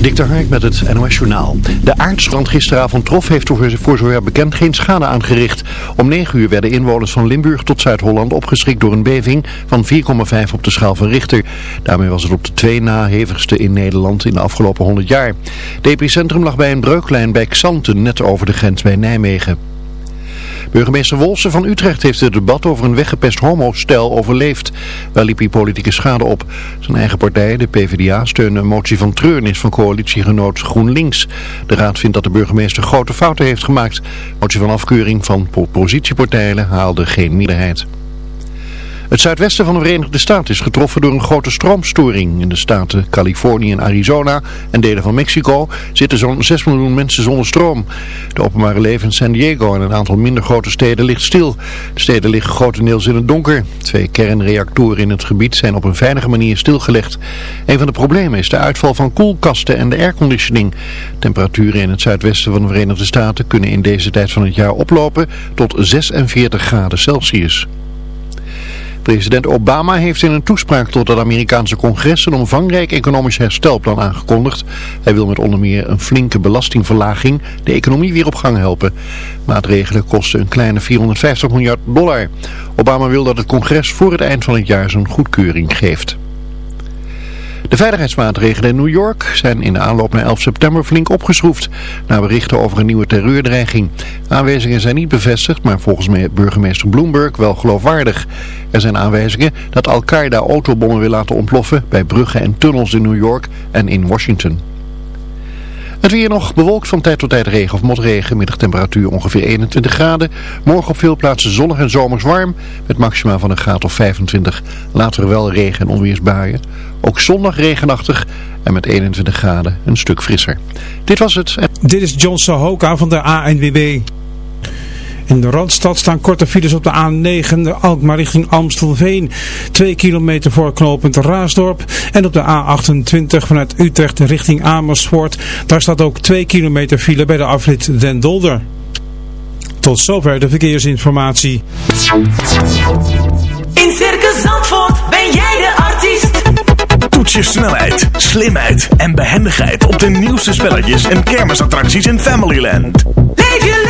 Dikter Hark met het NOS Journaal. De aardsbrand gisteravond trof heeft voor zover bekend geen schade aangericht. Om 9 uur werden inwoners van Limburg tot Zuid-Holland opgeschrikt door een beving van 4,5 op de schaal van Richter. Daarmee was het op de twee na hevigste in Nederland in de afgelopen 100 jaar. Het epicentrum lag bij een breuklijn bij Xanten, net over de grens bij Nijmegen. Burgemeester Wolse van Utrecht heeft het debat over een weggepest homostel overleefd. Wel liep hij politieke schade op. Zijn eigen partij, de PvdA, steunde een motie van treurnis van coalitiegenoot GroenLinks. De raad vindt dat de burgemeester grote fouten heeft gemaakt. Motie van afkeuring van oppositiepartijen haalde geen meerderheid. Het zuidwesten van de Verenigde Staten is getroffen door een grote stroomstoring. In de staten Californië en Arizona en delen van Mexico zitten zo'n 6 miljoen mensen zonder stroom. De openbare leven in San Diego en een aantal minder grote steden ligt stil. De steden liggen grotendeels in het donker. Twee kernreactoren in het gebied zijn op een veilige manier stilgelegd. Een van de problemen is de uitval van koelkasten en de airconditioning. Temperaturen in het zuidwesten van de Verenigde Staten kunnen in deze tijd van het jaar oplopen tot 46 graden Celsius. President Obama heeft in een toespraak tot het Amerikaanse congres een omvangrijk economisch herstelplan aangekondigd. Hij wil met onder meer een flinke belastingverlaging de economie weer op gang helpen. Maatregelen kosten een kleine 450 miljard dollar. Obama wil dat het congres voor het eind van het jaar zijn goedkeuring geeft. De veiligheidsmaatregelen in New York zijn in de aanloop naar 11 september flink opgeschroefd. Na berichten over een nieuwe terreurdreiging. Aanwijzingen zijn niet bevestigd, maar volgens burgemeester Bloomberg wel geloofwaardig. Er zijn aanwijzingen dat Al-Qaeda autobommen wil laten ontploffen bij bruggen en tunnels in New York en in Washington. Het weer nog bewolkt van tijd tot tijd regen of motregen. Middagtemperatuur ongeveer 21 graden. Morgen op veel plaatsen zonnig en zomers warm. Met maxima van een graad of 25. Later wel regen en onweersbuien. Ook zondag regenachtig en met 21 graden een stuk frisser. Dit was het. Dit is John Sahoka van de ANWB. In de Randstad staan korte files op de A9, de Alkmaar richting Amstelveen. 2 kilometer voor knooppunt Raasdorp. En op de A28 vanuit Utrecht richting Amersfoort. Daar staat ook 2 kilometer file bij de afrit Den Dolder. Tot zover de verkeersinformatie. In Circus Zandvoort ben jij de artiest. Toets je snelheid, slimheid en behendigheid op de nieuwste spelletjes en kermisattracties in Familyland. Leef je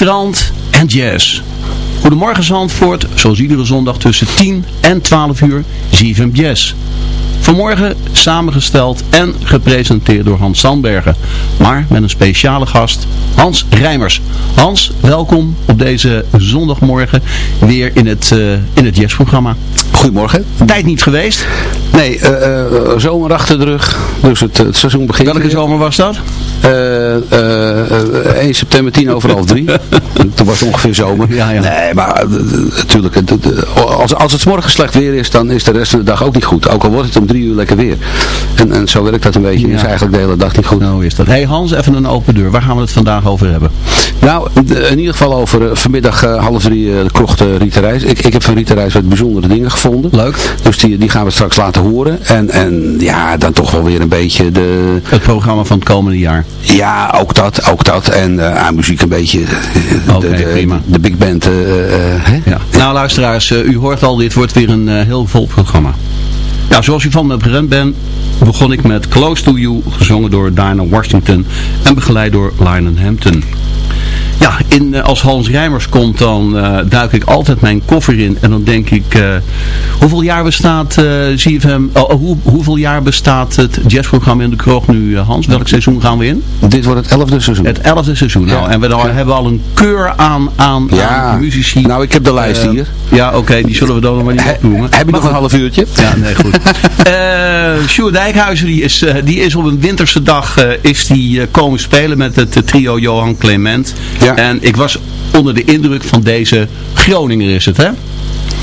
Strand en jazz. Goedemorgen Zandvoort, zoals iedere zondag tussen 10 en 12 uur, ZFM Jazz. Vanmorgen samengesteld en gepresenteerd door Hans Sandbergen. Maar met een speciale gast, Hans Rijmers. Hans, welkom op deze zondagmorgen weer in het, uh, in het jazzprogramma. Goedemorgen. Tijd niet geweest. Nee, uh, uh, zomer achter de rug. Dus het, het seizoen begint. Welke weer. zomer was dat? 1 september, 10 over half 3. Toen was het ongeveer zomer. Ja, ja. Nee, maar natuurlijk, als, als het morgen slecht weer is, dan is de rest van de dag ook niet goed. Ook al wordt het om drie uur lekker weer. En, en zo werkt dat een beetje. Ja. Is eigenlijk de hele dag niet goed. Nou is dat. Hey Hans, even een open deur. Waar gaan we het vandaag over hebben? Nou, in ieder geval over vanmiddag uh, half drie uh, de krocht uh, Rita Reis. Ik, ik heb van Rita Reis wat bijzondere dingen gevonden. Leuk. Dus die, die gaan we straks laten horen. En, en ja, dan toch wel weer een beetje de... Het programma van het komende jaar. Ja, ook dat. Ook dat. En aan muziek een beetje... Oké, okay, prima. De big band. ja. Nou luisteraars, u hoort al, dit wordt weer een heel vol programma. Ja, zoals u van me gewend bent, begon ik met Close to You, gezongen door Diana Washington en begeleid door Lionel Hampton. Ja, in, als Hans Rijmers komt, dan uh, duik ik altijd mijn koffer in. En dan denk ik, uh, hoeveel jaar bestaat uh, ZFM, oh, hoe, hoeveel jaar bestaat het jazzprogramma in de kroeg nu, Hans? Welk seizoen gaan we in? Dit wordt het elfde seizoen. Het elfde seizoen. Ja. Nou, en we dan, hebben al een keur aan, aan, ja. aan muzici. Nou, ik heb de lijst hier. Ja, oké, okay, die zullen we dan nog maar niet opnoemen. Heb je nog een half uurtje? Ja, nee, goed. uh, Sjoerd Dijkhuizen, die is, die is op een winterse dag is die, komen spelen met het trio Johan Clement. Ja. En ik was onder de indruk van deze Groninger is het, hè?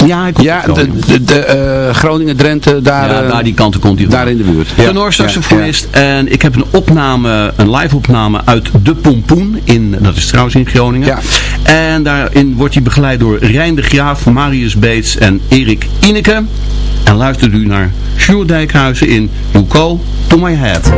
Ja, ja de, de, de uh, Groningen-Drenthe, daar, ja, daar die kanten komt hij daar in de buurt. Ja. Tenor saxofonist. Ja, ja. En ik heb een opname, een live opname uit De Pompoen. In, dat is trouwens in Groningen. Ja. En daarin wordt hij begeleid door Rijn de Graaf, Marius Beets en Erik Ineke. En luistert u naar Sjoerd Dijkhuizen in You Call To My Head.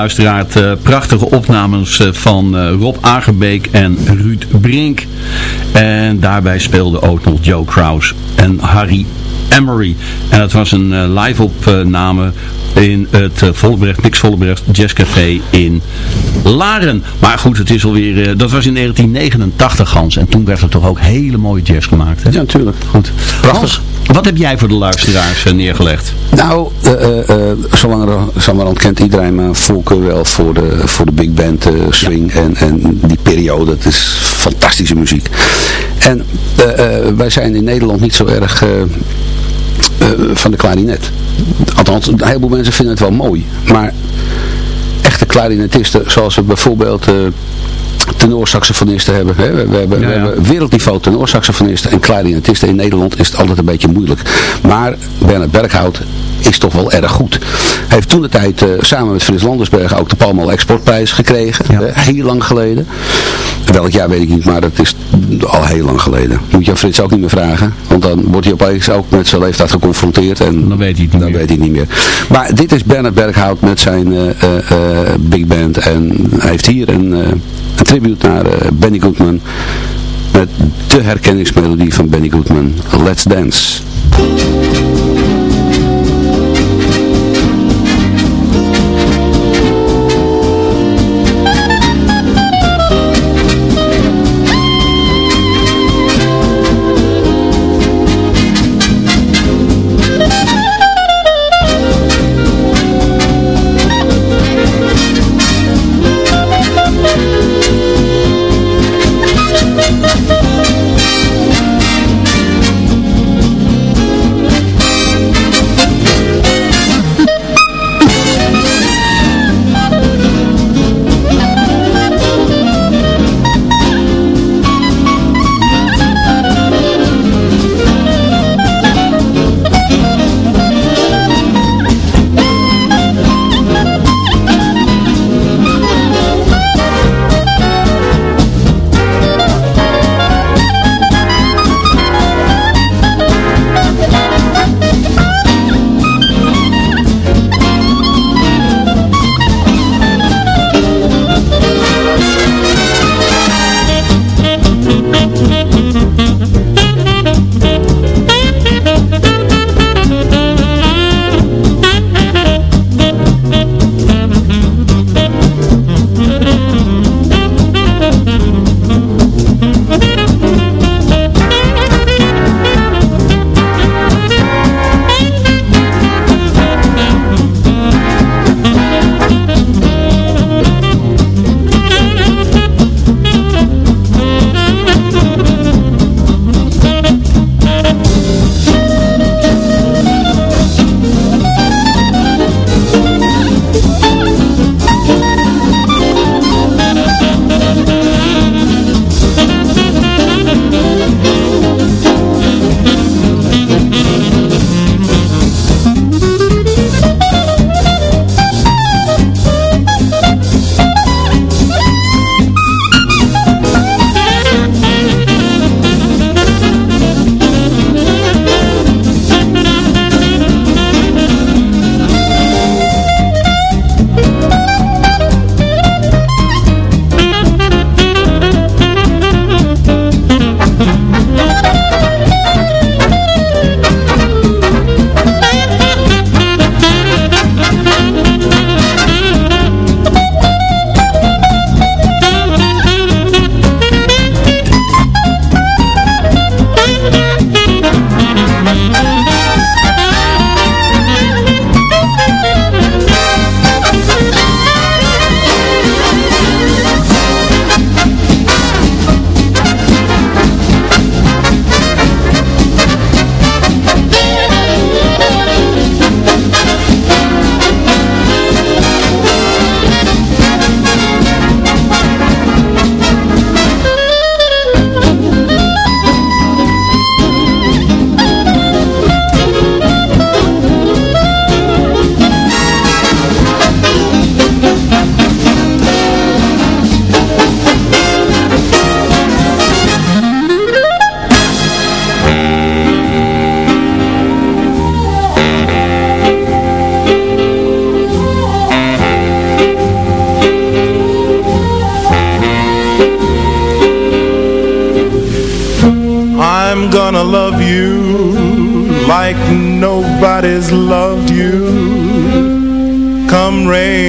One. Ja, luisteraar, uh, prachtige opnames uh, van uh, Rob Agerbeek en Ruud Brink. En daarbij speelde ook nog Joe Kraus en Harry Emery. En dat was een live opname in het uh, Vollebrecht, Nix Vollebrecht Jazzcafé in Laren. Maar goed, het is alweer, uh, dat was in 1989 Hans. En toen werd er toch ook hele mooie jazz gemaakt. Hè? Ja, natuurlijk. Goed. Prachtig. Wat heb jij voor de luisteraars uh, neergelegd? Nou, zolang kent iedereen maar Volker wel voor de, voor de big band swing ja. en, en die periode. Dat is fantastische muziek. En wij zijn in Nederland niet zo erg van de klarinet. Althans, een heleboel mensen vinden het wel mooi. Maar echte klarinetisten, zoals we bijvoorbeeld uh, tenorsaxofonisten hebben. Hè. We, we, hebben, ja, ja. we hebben wereldniveau tenorsaxofonisten en klarinetisten. In Nederland is het altijd een beetje moeilijk. Maar Bernard Berghout is toch wel erg goed. Hij heeft toen de tijd uh, samen met Frits Landersberg ook de Palmal Exportprijs gekregen. Ja. Uh, heel lang geleden. Welk jaar weet ik niet, maar dat is al heel lang geleden. Moet je Frits ook niet meer vragen. Want dan wordt hij opeens ook met zijn leeftijd geconfronteerd. En dan weet hij het niet, dan meer. Weet hij niet meer. Maar dit is Bernard Berghout met zijn uh, big band. En hij heeft hier een, een tribute naar Benny Goodman. Met de herkenningsmelodie van Benny Goodman. Let's Dance.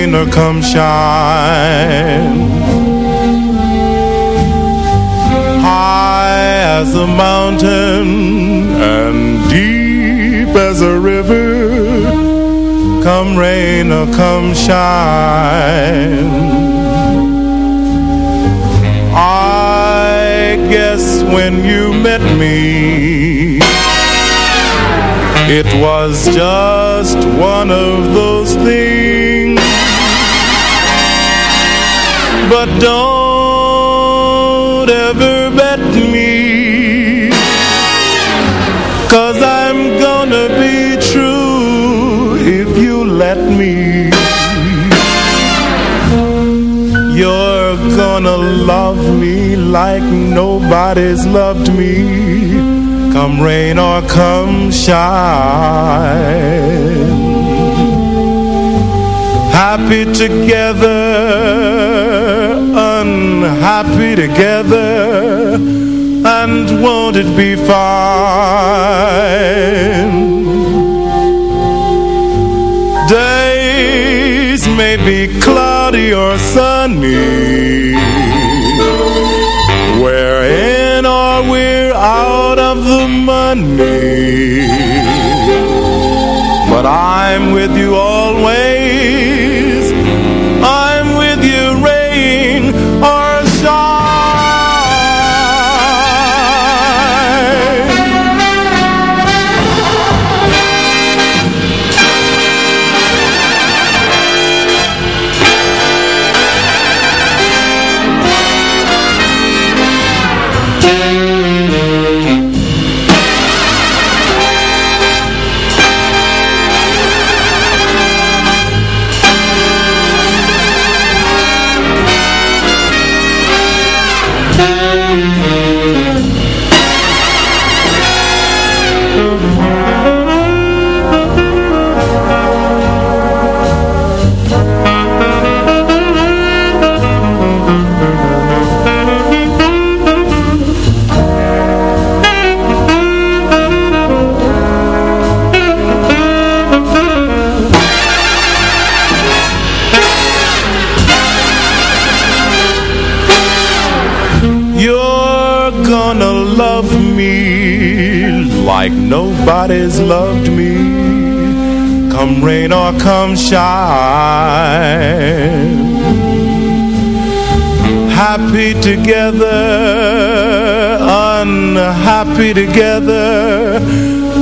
Rain or come shine. High as a mountain and deep as a river Come rain or come shine. I guess when you met me It was just one of those things don't ever bet me. Cause I'm gonna be true if you let me. You're gonna love me like nobody's loved me. Come rain or come shine. Happy together, unhappy together And won't it be fine? Days may be cloudy or sunny We're in or we're out of the money? But I'm with you always nobody's loved me. Come rain or come shine. Happy together, unhappy together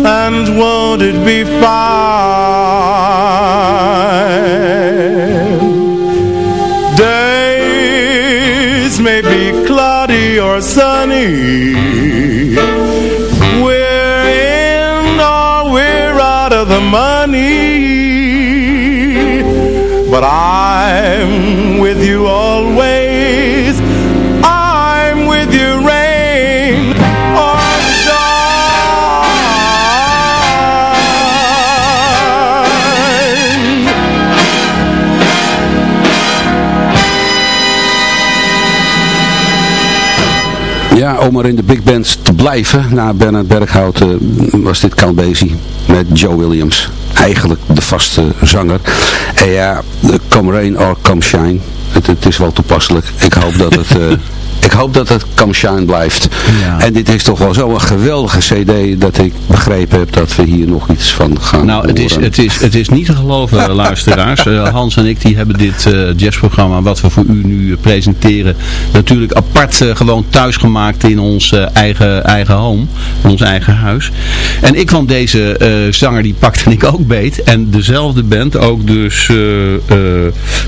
And won't it be fine om er in de big bands te blijven, na Bernard Berghout, eh, was dit Basie met Joe Williams. Eigenlijk de vaste zanger. En ja, de Come Rain or Come Shine, het, het is wel toepasselijk. Ik hoop dat het... Ik hoop dat het Come Shine blijft. Ja. En dit is toch wel zo'n geweldige cd dat ik begrepen heb dat we hier nog iets van gaan Nou, het is, het, is, het is niet te geloven, luisteraars. Eh, Hans en ik die hebben dit eh, jazzprogramma wat we voor u nu eh, presenteren natuurlijk apart gewoon thuis gemaakt in ons eigen, eigen home, in ons eigen huis. En ik kwam deze zanger, die pakte ik ook beet. En dezelfde band, ook dus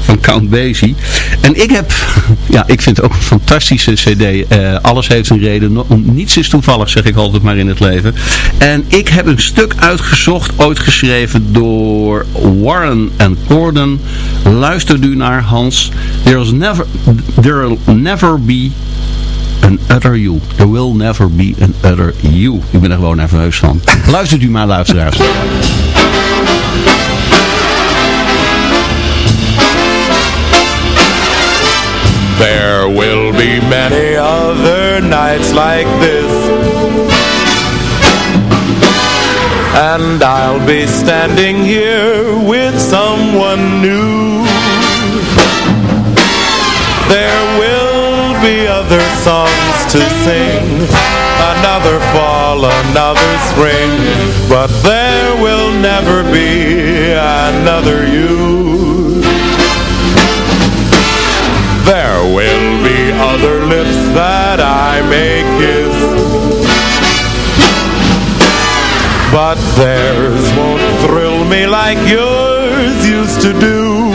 van Count Basie. En ik heb, ja, ik vind het ook een fantastische cd. Eh, alles heeft een reden. Niets is toevallig, zeg ik altijd maar in het leven. En ik heb een stuk uitgezocht, ooit geschreven door Warren en Gordon. Luister u naar Hans. There's never, there'll never be an other you. There will never be an other you. Ik ben er gewoon nerveus van. Luistert u maar, luisteraars. There will many other nights like this. And I'll be standing here with someone new. There will be other songs to sing Another fall, another spring But there will never be another you. There will other lips that I may kiss. But theirs won't thrill me like yours used to do.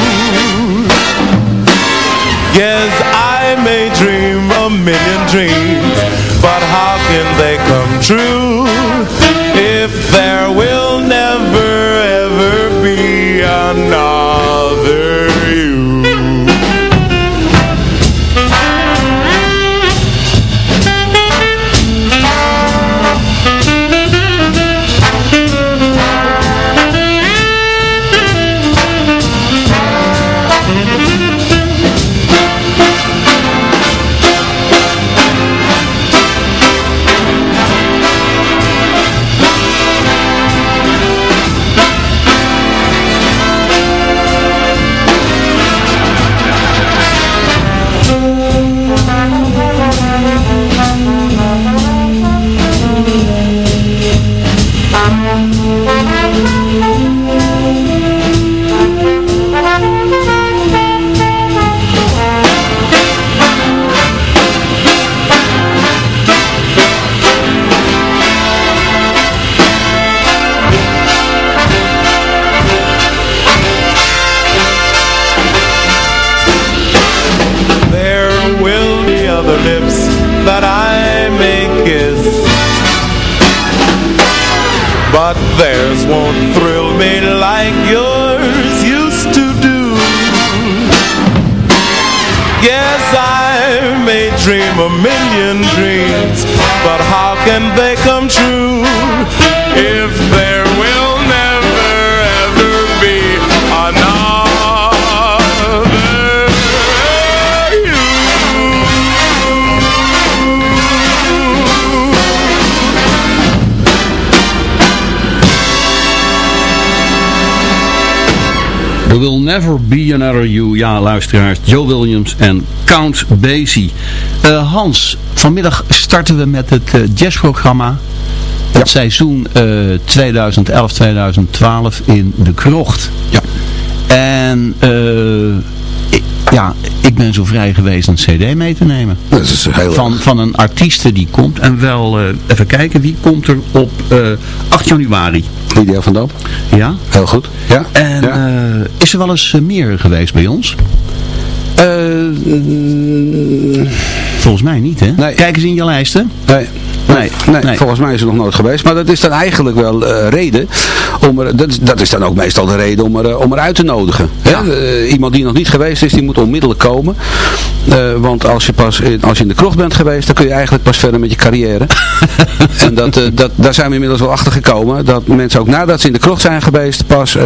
Yes, I may dream a million dreams But how can they come true If there will never ever be another that I may kiss. But theirs won't thrill me like yours used to do. Yes, I may dream a million dreams But how can they come true If there will Never Be Another You. Ja, luisteraars. Joe Williams en Count Basie. Eh, Hans, vanmiddag starten we met het eh, jazzprogramma. Het seizoen eh, 2011-2012 in De Krocht. Ja. En eh, ja, ik ben zo vrij geweest een cd mee te nemen. Dat is heel Van, van een artieste die komt. En wel, eh, even kijken, wie komt er op eh 8 januari? Lydia van Dam. Ja? Heel goed. Ja. En Ja. eh, is er wel eens meer geweest bij ons? Volgens mij niet, hè? Nee. Kijk eens in je lijsten. nee. Nee, Nee, nee. volgens mij is het nog nooit geweest. Maar dat is dan eigenlijk wel eh, reden. Om er, dat, is, dat is dan ook meestal de reden om, er, eh, om eruit te nodigen. Hè? Eh, iemand die nog niet geweest is, die moet onmiddellijk komen. Eh, want als je, pas in, als je in de krocht bent geweest, dan kun je eigenlijk pas verder met je carrière. en dat, dat, daar zijn we inmiddels wel achter gekomen. Dat mensen ook nadat ze in de krocht zijn geweest, pas...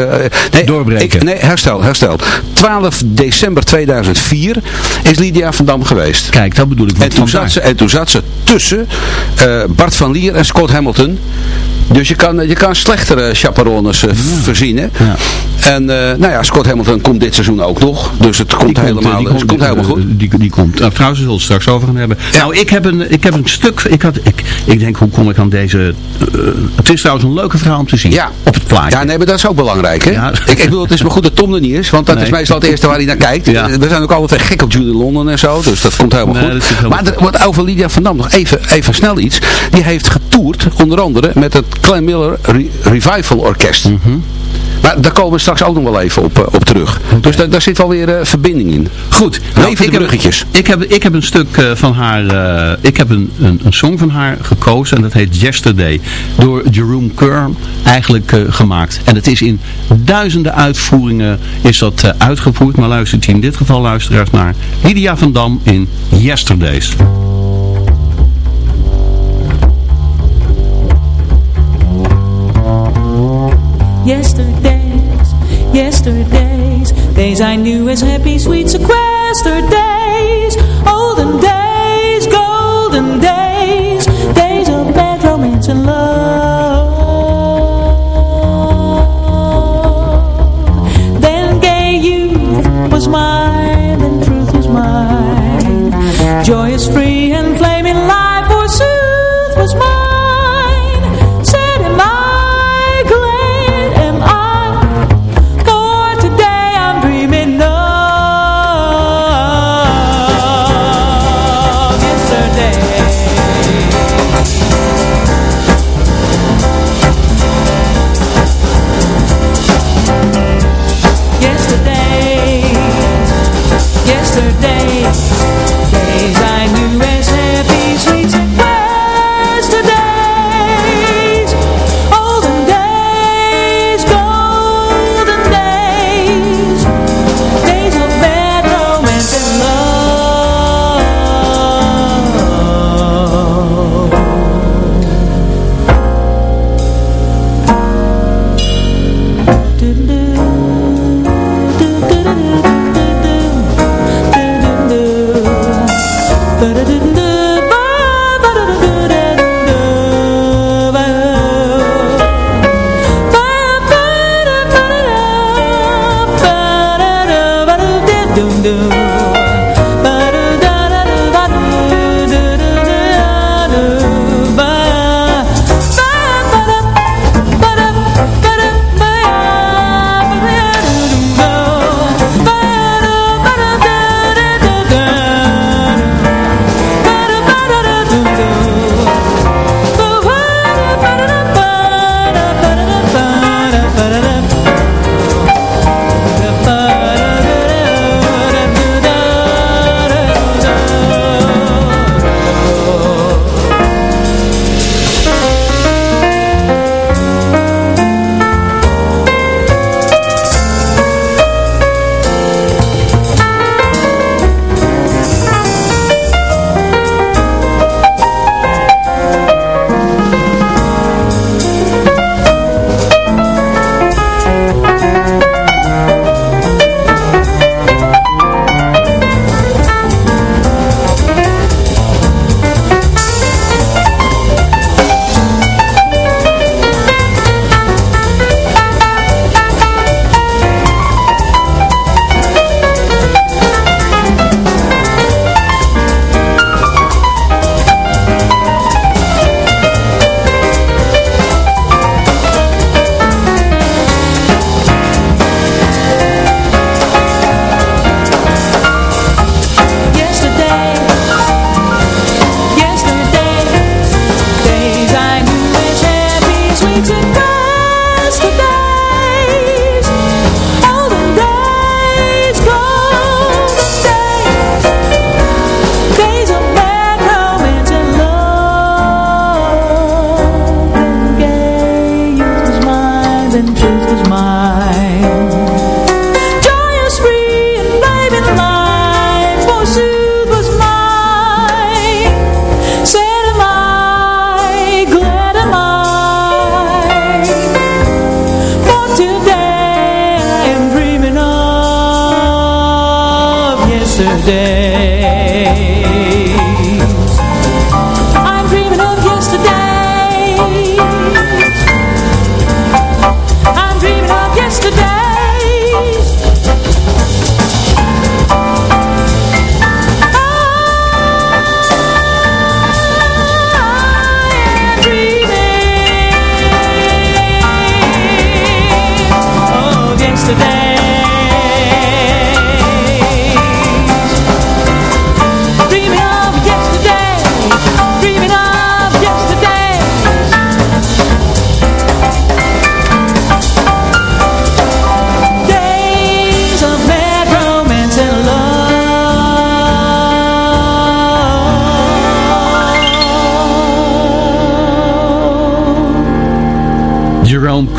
nee, Doorbreken. Ik, nee, herstel, herstel. 12 december 2004 is Lydia van Dam geweest. Kijk, dat bedoel ik. En toen, zat ze, en toen zat ze tussen Bart van Lier en Scott Hamilton. Dus je kan, je kan slechtere chaperones eh, voorzien. Hè? Ja. En eh, nou ja, Scott Hamilton komt dit seizoen ook nog. Dus het komt, Die helemaal, eh, die komt die- helemaal goed. Die, die komt. Nou, trouwens, we zullen het straks over gaan hebben. Nou, ik heb een, ik heb een stuk. Ik, had, ik, ik denk, hoe kom ik aan deze. eh, het is trouwens een leuke verhaal om te zien. Ja. Op het plaatje. Ja, nee, maar dat is ook belangrijk. Hè? Ja. Ik, ik bedoel, het is maar goed dat Tom er niet is. Want dat Nee. is meestal het eerste waar hij naar kijkt. Ja. We zijn ook altijd gek op Judy London en zo. Dus dat komt helemaal Nee, goed. helemaal maar er, wat over Lydia van Dam nog even, even snel iets. Die heeft getoerd, onder andere, met het Clem Miller Re- Revival Orkest. Mhm. Maar daar komen we straks ook nog wel even op, eh, op terug. Dus daar, daar zit wel weer eh, verbinding in. Goed. Leven de ik, heb, bruggetjes. ik, heb, ik heb een stuk eh, van haar, eh, ik heb een, een, een song van haar gekozen en dat heet Yesterday. Door Jerome Kern eigenlijk eh, gemaakt. En het is in duizenden uitvoeringen is dat eh, uitgevoerd. Maar luistert u in dit geval luisteraars naar Lydia van Dam in Yesterdays. Yesterdays, yesterdays, days I knew as happy, sweet sequester days, day.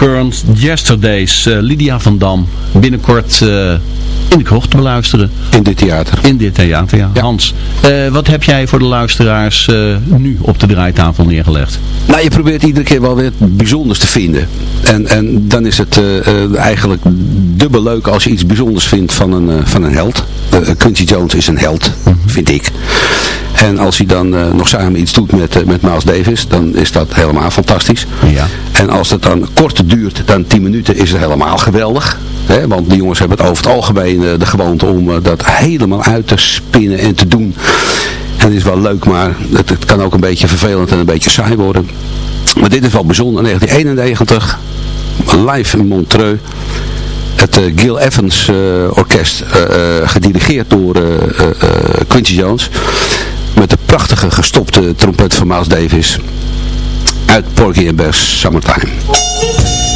Kern's Yesterdays. eh, Lydia van Dam. Binnenkort eh, in de krocht te beluisteren. In dit theater. In dit theater, ja. Hans, eh, wat heb jij voor de luisteraars eh, nu op de draaitafel neergelegd? Nou, je probeert iedere keer wel weer het bijzonders te vinden. En, en dan is het eh, eigenlijk dubbel leuk als je iets bijzonders vindt van een, van een held. Quincy Jones is een held, vind ik. En als hij dan nog samen iets doet met, met Miles Davis, dan is dat helemaal fantastisch. Ja. En als het dan korter duurt dan 10 minuten, is het helemaal geweldig. Want die jongens hebben het over het algemeen eh, de gewoonte om eh, dat helemaal uit te spinnen en te doen. En het is wel leuk, maar het, kan ook een beetje vervelend en een beetje saai worden. Maar dit is wel bijzonder. 1991, live in Montreux. Het eh, Gil Evans orkest, gedirigeerd door Quincy Jones. Met de prachtige gestopte trompet van Miles Davis. Uit Porgy and Bess Summertime.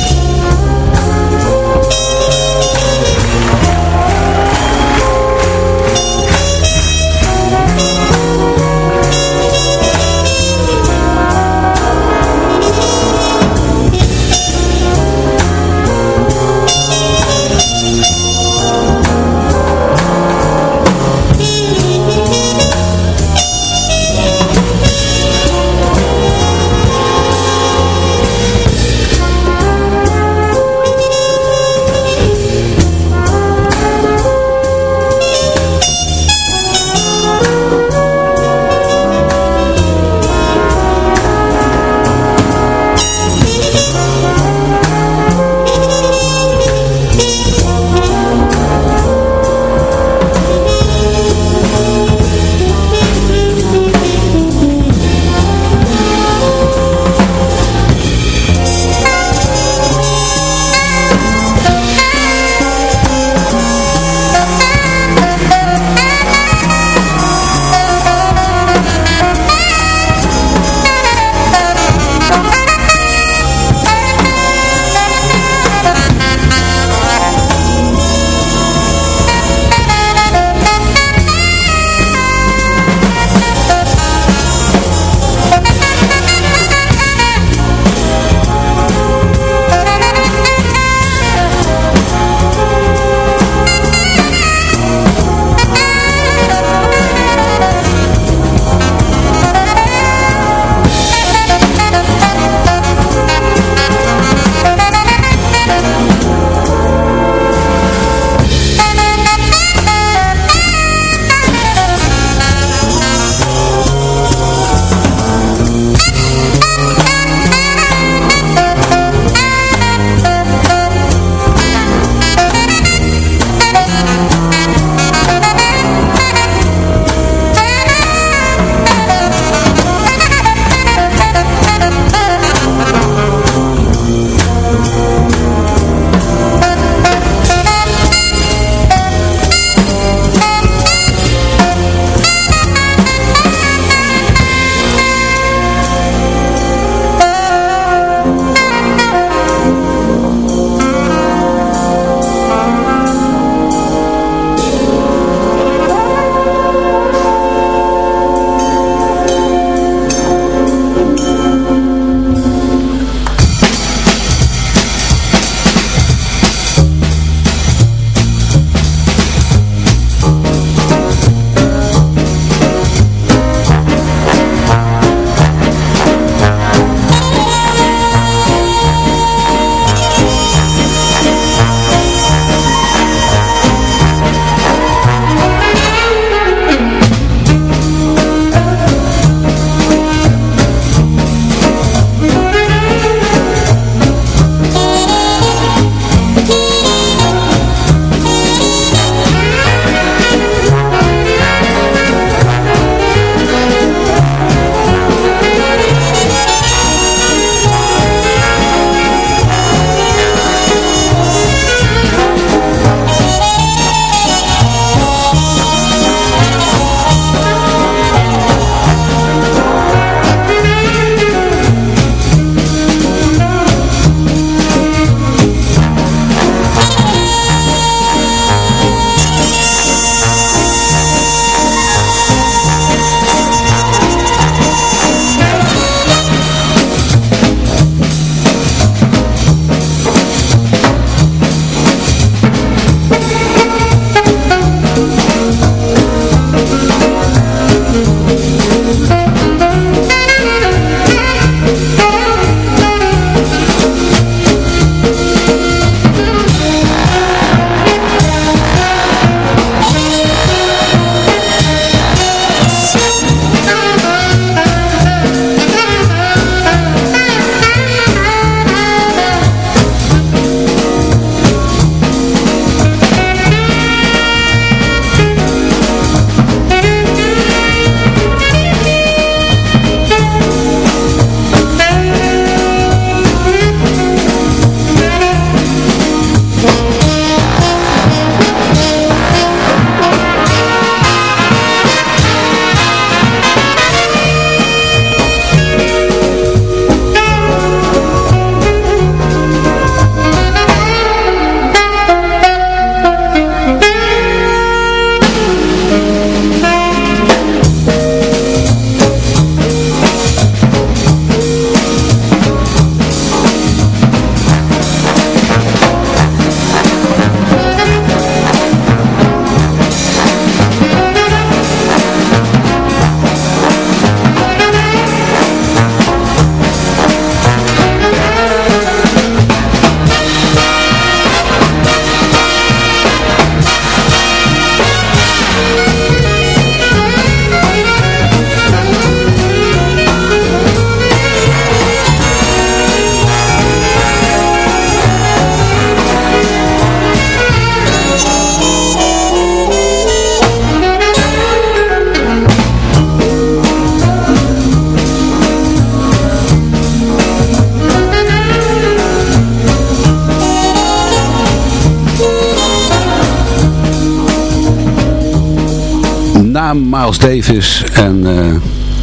Miles Davis en uh,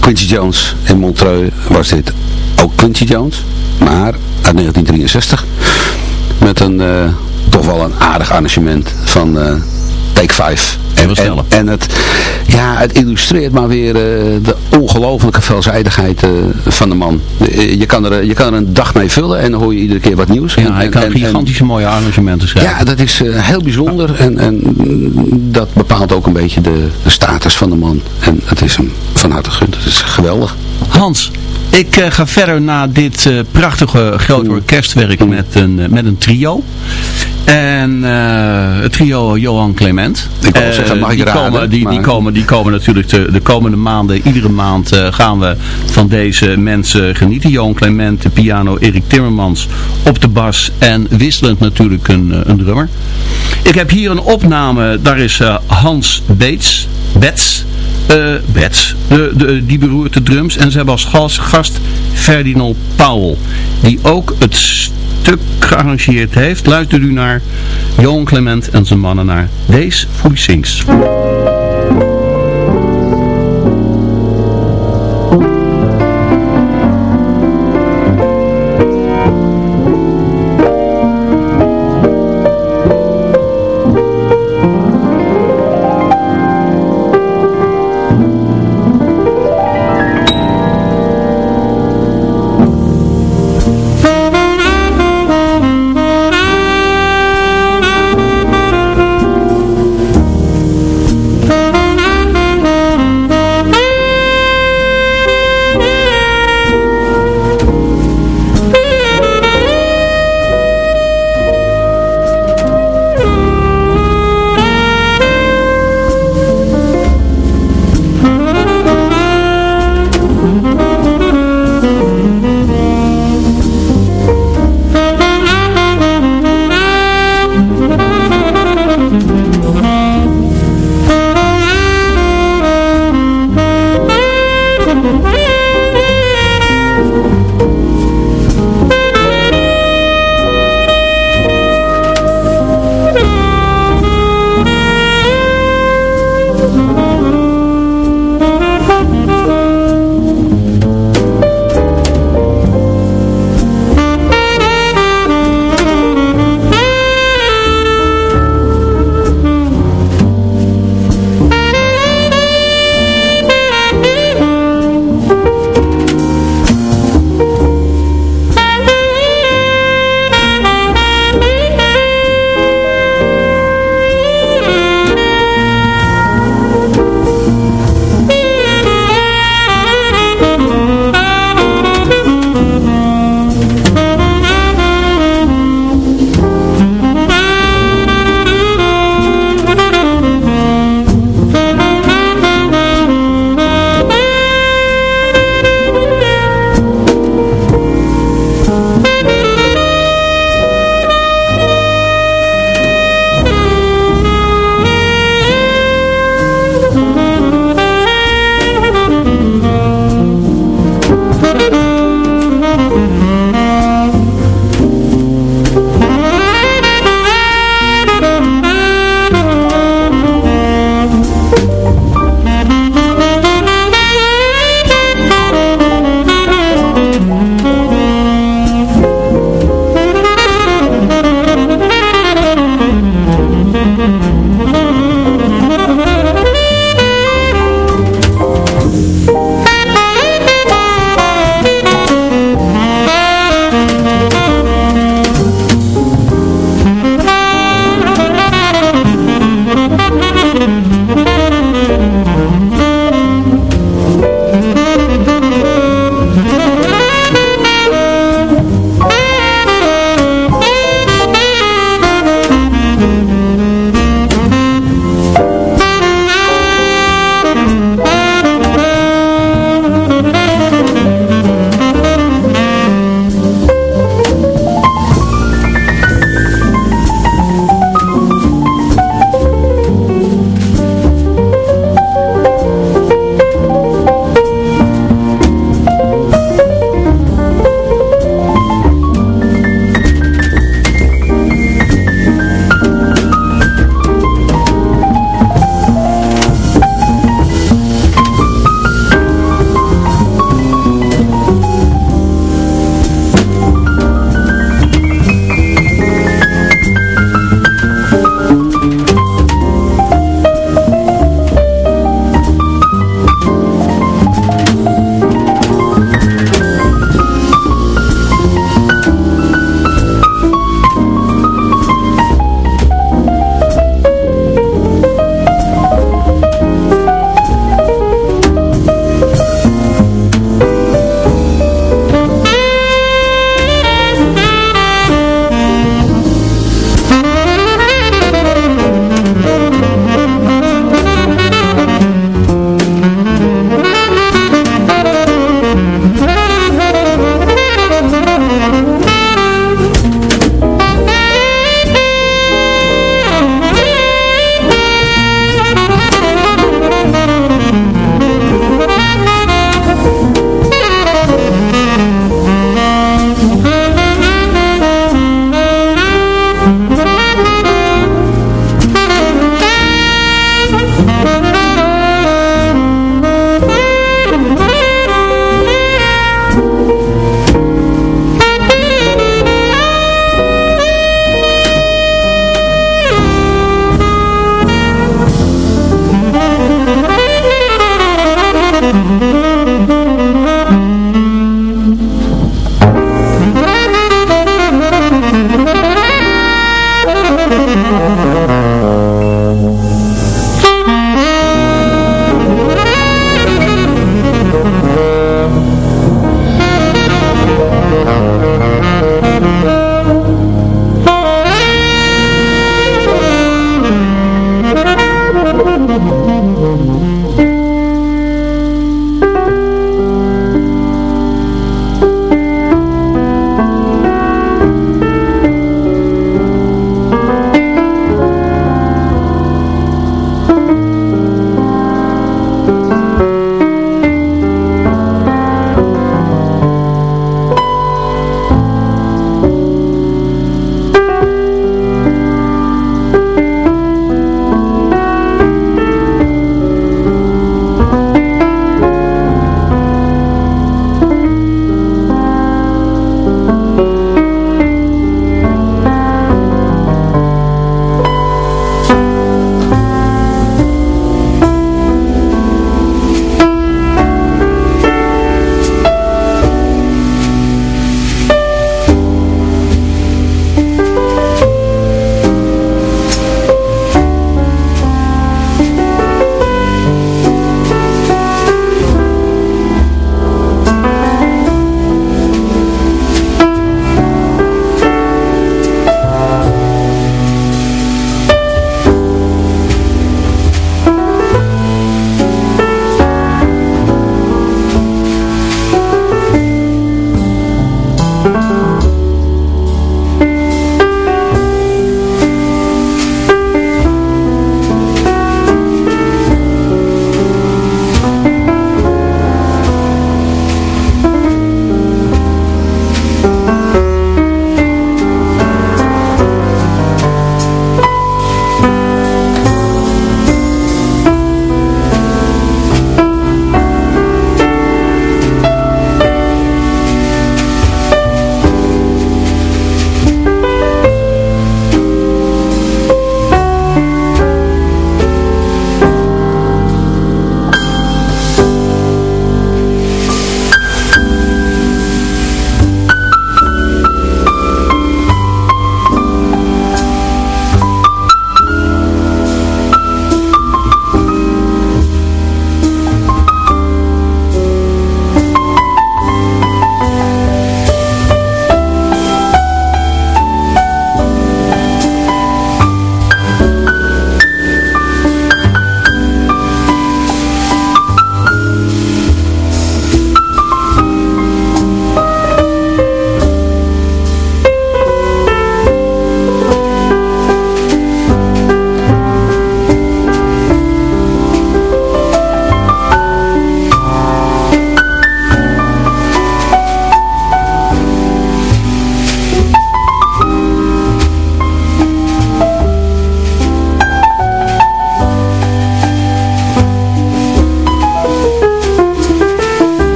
Quincy Jones in Montreux was dit ook Quincy Jones. Maar uit 1963. Met een toch wel een aardig arrangement van Take 5. En, en, en, het, ja, het illustreert maar weer uh, de ongelofelijke veelzijdigheid uh, van de man. je, kan er, je kan er een dag mee vullen en dan hoor je iedere keer wat nieuws. Ja, en, hij kan gigantische mooie arrangementen schrijven. Ja, dat is heel bijzonder en, en dat bepaalt ook een beetje de, de status van de man. En het is hem van harte gegund. Het is geweldig. Hans, ik uh, ga verder naar dit uh, prachtige grote orkestwerk met een, met een trio. En uh, het trio Johan Clement. Ik wil zeggen, mag ik die, raden, komen, die, die, komen, die komen natuurlijk de, de komende maanden, iedere maand gaan we van deze mensen genieten. Johan Clement, de piano, Erik Timmermans op de bas en wisselend natuurlijk een, een drummer. Ik heb hier een opname, daar is Hans Beets, Bets, uh, Bets, de, de, die beroert de drums. En ze hebben als gast, gast Ferdinand Powell, die ook het stuk gearrangeerd heeft. Luistert u naar Johan Clement en zijn mannen naar Voicings. Ja,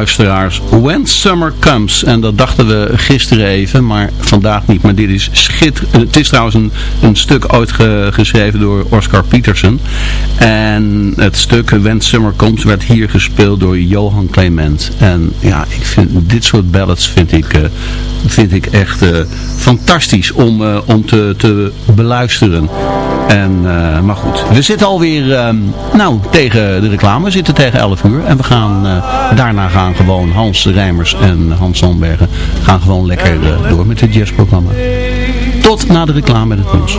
luisteraars. When Summer Comes. En dat dachten we gisteren even, maar vandaag niet. Maar dit is schitterend. Het is trouwens een, een stuk ooit geschreven door Oscar Peterson. En het stuk When Summer Comes werd hier gespeeld door Johan Clement. En ja, ik vind dit soort ballads vind ik, uh, vind ik echt uh, fantastisch om, uh, om te, te beluisteren. En, maar goed, we zitten alweer um, nou, tegen de reclame. We zitten tegen 11 uur. En we gaan daarna gaan gewoon Hans Rijmers en Hans Zandbergen gaan gewoon lekker door met het jazzprogramma. Tot na de reclame met het nieuws.